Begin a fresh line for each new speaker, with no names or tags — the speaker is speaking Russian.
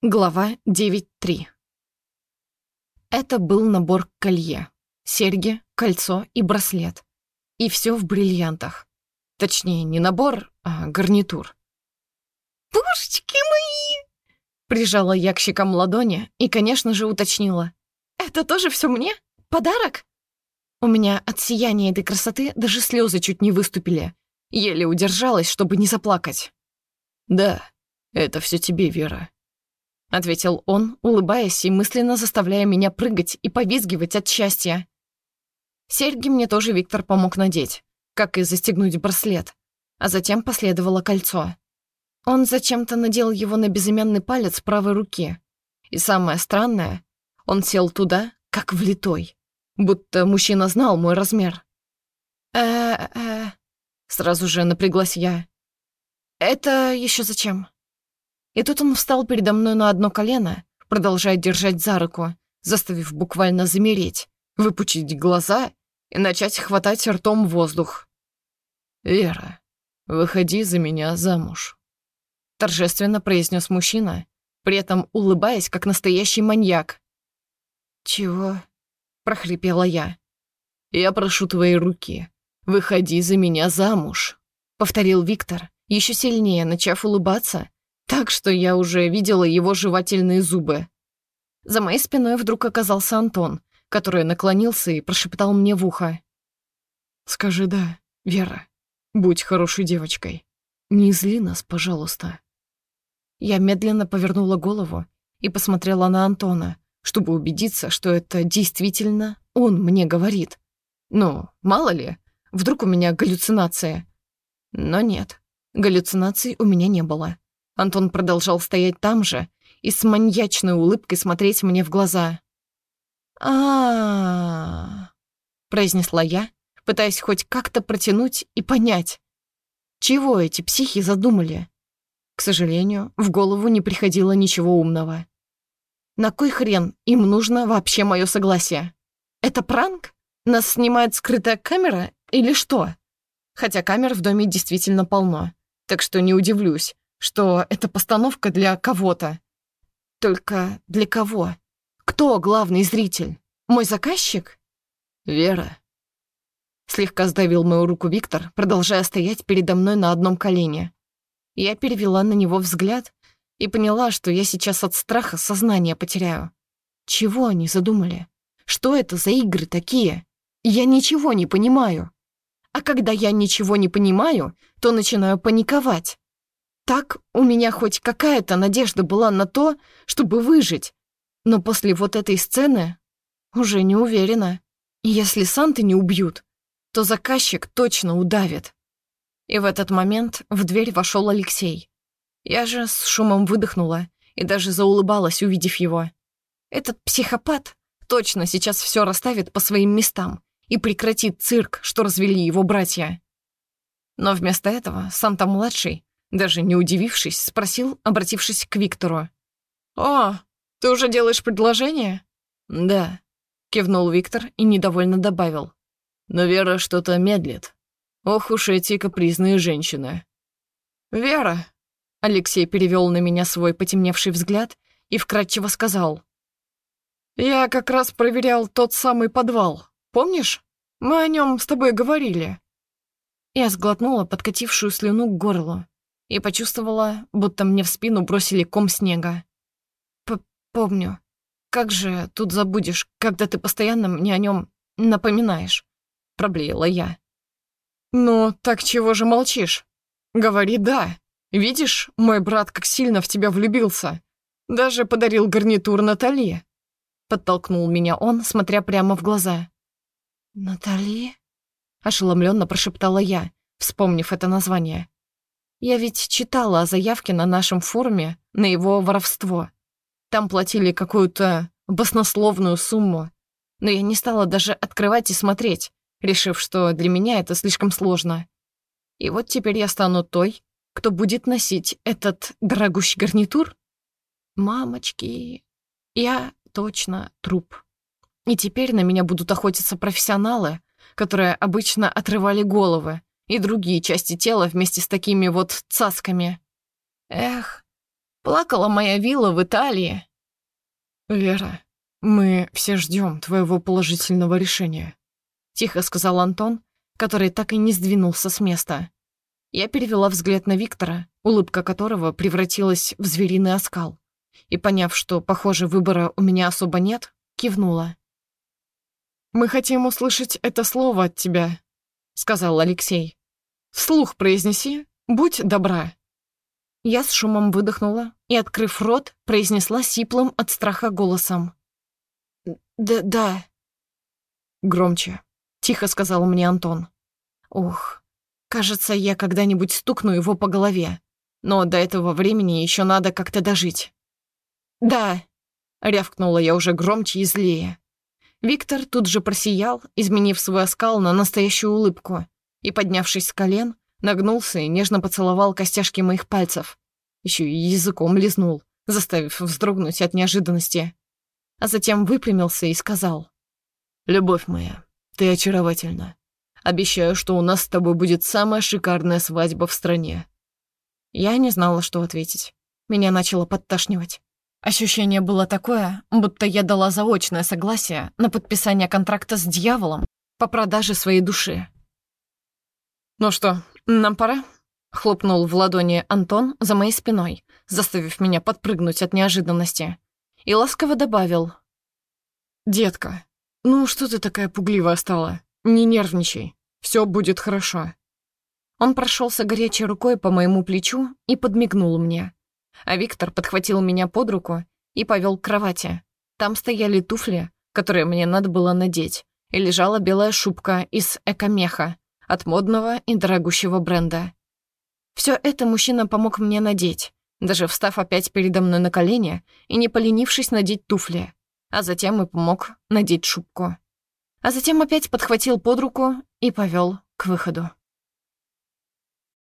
Глава 9.3 Это был набор колье, серьги, кольцо и браслет. И все в бриллиантах. Точнее, не набор, а гарнитур.
«Душечки мои!»
Прижала я к щекам ладони и, конечно же, уточнила. «Это тоже все мне? Подарок?» У меня от сияния этой красоты даже слезы чуть не выступили. Еле удержалась, чтобы не заплакать.
«Да, это все тебе, Вера», —
ответил он, улыбаясь и мысленно заставляя меня прыгать и повизгивать от счастья. Серьги мне тоже Виктор помог надеть, как и застегнуть браслет, а затем последовало кольцо. Он зачем-то надел его на безымянный палец правой руки. И самое странное, он сел туда, как влитой, будто мужчина знал мой размер. э сразу же напряглась я. «Это еще зачем?» И тут он встал передо мной на одно колено, продолжая держать за руку, заставив буквально замереть, выпучить глаза и начать хватать ртом воздух.
«Вера, выходи за меня замуж», — торжественно произнес мужчина, при этом улыбаясь, как настоящий маньяк.
«Чего?» — прохрипела я.
«Я прошу твоей руки. Выходи за меня замуж», —
повторил Виктор, еще сильнее начав улыбаться, так что я уже видела его жевательные зубы. За моей спиной вдруг оказался Антон, который наклонился и прошептал мне в ухо.
«Скажи «да», Вера. Будь хорошей девочкой. Не зли нас, пожалуйста».
Я медленно повернула голову и посмотрела на Антона, чтобы убедиться, что это действительно он мне говорит. Ну, мало ли, вдруг у меня галлюцинация. Но нет, галлюцинаций у меня не было. Антон продолжал стоять там же и с маньячной улыбкой смотреть мне в глаза. а произнесла я, пытаясь хоть как-то протянуть и понять, чего эти психи задумали. К сожалению, в голову не приходило ничего умного. На кой хрен им нужно вообще мое согласие? Это пранк? Нас снимает скрытая камера или что? Хотя камер в доме действительно полно, так что не удивлюсь, что это постановка для кого-то. Только для кого? Кто главный зритель? Мой заказчик?
Вера.
Слегка сдавил мою руку Виктор, продолжая стоять передо мной на одном колене. Я перевела на него взгляд и поняла, что я сейчас от страха сознание потеряю. Чего они задумали? Что это за игры такие? Я ничего не понимаю. А когда я ничего не понимаю, то начинаю паниковать. Так у меня хоть какая-то надежда была на то, чтобы выжить. Но после вот этой сцены уже не уверена. Если Санты не убьют, то заказчик точно удавит. И в этот момент в дверь вошел Алексей. Я же с шумом выдохнула и даже заулыбалась, увидев его. Этот психопат точно сейчас все расставит по своим местам и прекратит цирк, что развели его братья. Но вместо этого Санта-младший даже не удивившись, спросил, обратившись к Виктору. «О, ты уже делаешь предложение?»
«Да», —
кивнул Виктор и недовольно добавил.
«Но Вера что-то медлит. Ох уж эти капризные женщины».
«Вера», — Алексей перевел на меня свой потемневший взгляд и вкратчиво сказал. «Я как раз проверял тот самый подвал. Помнишь? Мы о нем с тобой говорили». Я сглотнула подкатившую слюну к горлу и почувствовала, будто мне в спину бросили ком снега. П «Помню. Как же тут забудешь, когда ты постоянно мне о нем напоминаешь?» — проблеяла я. «Ну, так чего же молчишь? Говори «да». Видишь, мой брат как сильно в тебя влюбился. Даже подарил гарнитур Натали». Подтолкнул меня он, смотря прямо в глаза. «Натали?» — ошеломленно прошептала я, вспомнив это название. Я ведь читала о заявке на нашем форуме на его воровство. Там платили какую-то баснословную сумму, но я не стала даже открывать и смотреть, решив, что для меня это слишком сложно. И вот теперь я стану той, кто будет носить этот дорогущий гарнитур? Мамочки, я точно труп. И теперь на меня будут охотиться профессионалы, которые обычно отрывали головы, и другие части тела вместе с такими вот цасками. Эх, Плакала моя вилла в Италии».
«Вера, мы все ждем твоего положительного решения», — тихо сказал Антон, который так и не сдвинулся с места. Я перевела взгляд на Виктора, улыбка которого превратилась в звериный оскал, и, поняв, что, похоже, выбора у меня особо нет, кивнула. «Мы хотим услышать это слово от тебя», — сказал Алексей. «Вслух произнеси, будь добра». Я с шумом выдохнула и, открыв рот, произнесла сиплым от страха голосом. «Да, да». «Громче», — тихо сказал мне Антон. «Ух, кажется, я когда-нибудь стукну его по голове, но до этого времени еще надо как-то дожить». «Да», — рявкнула я уже громче и злее. Виктор тут же просиял, изменив свой оскал на настоящую улыбку, и, поднявшись с колен, нагнулся и нежно поцеловал костяшки моих пальцев. Еще и языком лизнул, заставив вздрогнуть от неожиданности. А затем выпрямился и сказал. «Любовь моя, ты очаровательна. Обещаю, что у нас с тобой будет самая шикарная свадьба в стране». Я не знала, что ответить. Меня начало подташнивать. Ощущение было такое, будто я дала заочное согласие на подписание контракта с дьяволом по продаже своей души. «Ну что, нам пора?» — хлопнул в ладони Антон за моей спиной, заставив меня подпрыгнуть от неожиданности. И ласково добавил. «Детка, ну что ты такая пугливая стала? Не нервничай, все будет хорошо». Он прошелся горячей рукой по моему плечу и подмигнул мне а Виктор подхватил меня под руку и повел к кровати. Там стояли туфли, которые мне надо было надеть, и лежала белая шубка из экомеха от модного и дорогущего бренда. Все это мужчина помог мне надеть, даже встав опять передо мной на колени и не поленившись надеть туфли, а затем и помог надеть шубку. А затем опять подхватил под руку и повел к выходу.